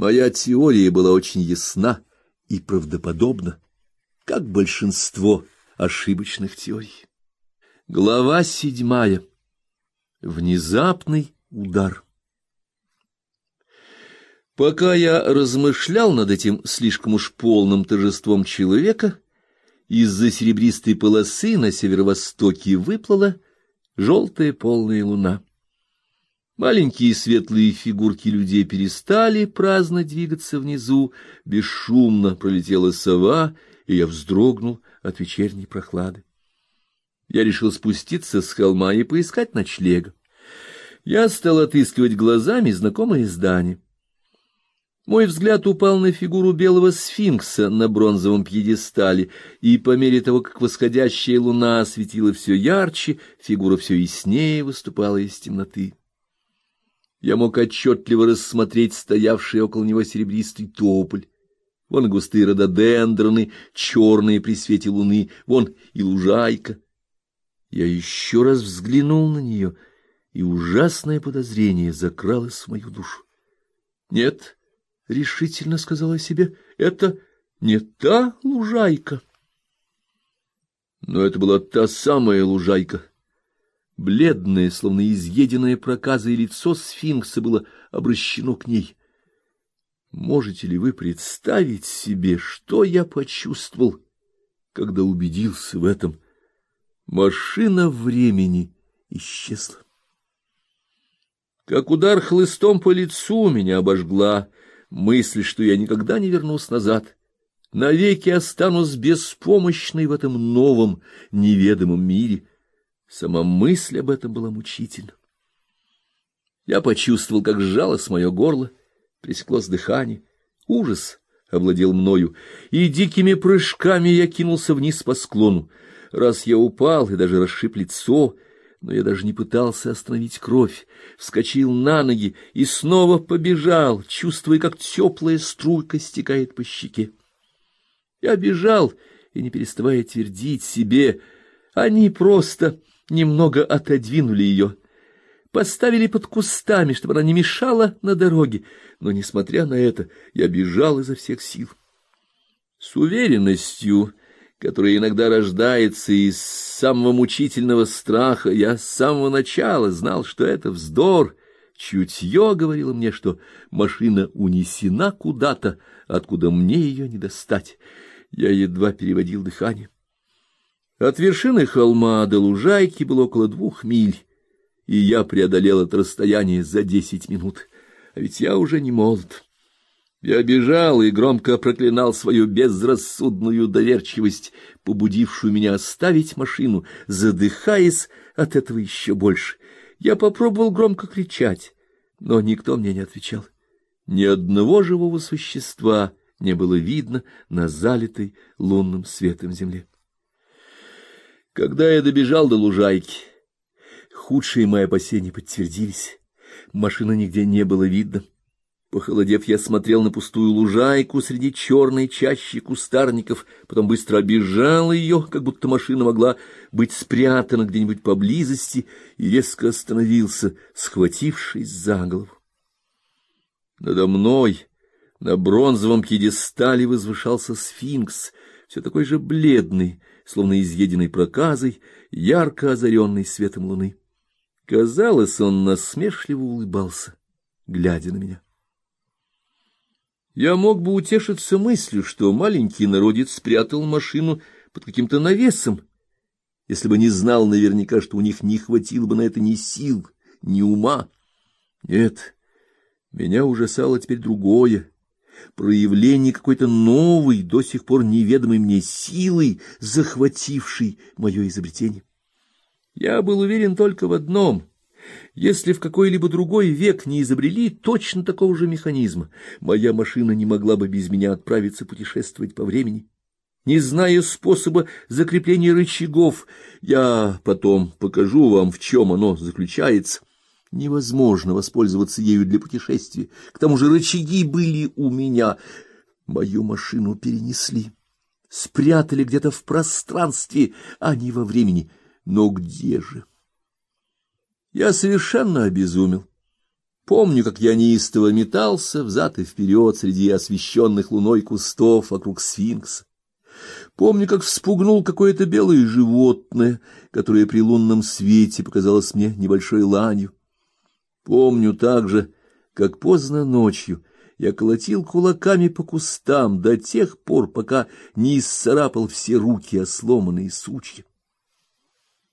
Моя теория была очень ясна и правдоподобна, как большинство ошибочных теорий. Глава седьмая. Внезапный удар. Пока я размышлял над этим слишком уж полным торжеством человека, из-за серебристой полосы на северо-востоке выплыла желтая полная луна. Маленькие светлые фигурки людей перестали праздно двигаться внизу, бесшумно пролетела сова, и я вздрогнул от вечерней прохлады. Я решил спуститься с холма и поискать ночлега. Я стал отыскивать глазами знакомое здание. Мой взгляд упал на фигуру белого сфинкса на бронзовом пьедестале, и по мере того, как восходящая луна осветила все ярче, фигура все яснее выступала из темноты. Я мог отчетливо рассмотреть стоявший около него серебристый тополь. Вон густые рододендроны, черные при свете луны, вон и лужайка. Я еще раз взглянул на нее, и ужасное подозрение закралось в мою душу. Нет, решительно сказала себе, это не та лужайка. Но это была та самая лужайка. Бледное, словно изъеденное проказой лицо сфинкса было обращено к ней. Можете ли вы представить себе, что я почувствовал, когда убедился в этом? Машина времени исчезла. Как удар хлыстом по лицу меня обожгла мысль, что я никогда не вернусь назад, навеки останусь беспомощной в этом новом, неведомом мире. Сама мысль об этом была мучительна. Я почувствовал, как сжалось мое горло, пресеклось дыхание, ужас овладел мною, и дикими прыжками я кинулся вниз по склону. Раз я упал и даже расшиб лицо, но я даже не пытался остановить кровь, вскочил на ноги и снова побежал, чувствуя, как теплая струйка стекает по щеке. Я бежал и не переставая твердить себе, они просто немного отодвинули ее, поставили под кустами, чтобы она не мешала на дороге, но несмотря на это, я бежал изо всех сил. С уверенностью которое иногда рождается из самого мучительного страха, я с самого начала знал, что это вздор. Чутье говорило мне, что машина унесена куда-то, откуда мне ее не достать. Я едва переводил дыхание. От вершины холма до лужайки было около двух миль, и я преодолел это расстояние за десять минут. А ведь я уже не молод. Я бежал и громко проклинал свою безрассудную доверчивость, побудившую меня оставить машину, задыхаясь от этого еще больше. Я попробовал громко кричать, но никто мне не отвечал. Ни одного живого существа не было видно на залитой лунным светом земле. Когда я добежал до лужайки, худшие мои опасения подтвердились. Машины нигде не было видно. Похолодев, я смотрел на пустую лужайку среди черной чащи кустарников, потом быстро обежал ее, как будто машина могла быть спрятана где-нибудь поблизости, и резко остановился, схватившись за голову. Надо мной на бронзовом пьедестале возвышался сфинкс, все такой же бледный, словно изъеденный проказой, ярко озаренный светом луны. Казалось, он насмешливо улыбался, глядя на меня. Я мог бы утешиться мыслью, что маленький народец спрятал машину под каким-то навесом, если бы не знал наверняка, что у них не хватило бы на это ни сил, ни ума. Нет, меня ужасало теперь другое проявление какой-то новой, до сих пор неведомой мне силы, захватившей мое изобретение. Я был уверен только в одном: если в какой-либо другой век не изобрели точно такого же механизма, моя машина не могла бы без меня отправиться путешествовать по времени. Не зная способа закрепления рычагов, я потом покажу вам, в чем оно заключается. Невозможно воспользоваться ею для путешествия. К тому же рычаги были у меня. Мою машину перенесли, спрятали где-то в пространстве, а не во времени. Но где же? Я совершенно обезумел. Помню, как я неистово метался взад и вперед среди освещенных луной кустов вокруг сфинкса. Помню, как вспугнул какое-то белое животное, которое при лунном свете показалось мне небольшой ланью. Помню также, как поздно ночью я колотил кулаками по кустам до тех пор, пока не исцарапал все руки о сломанные сучья.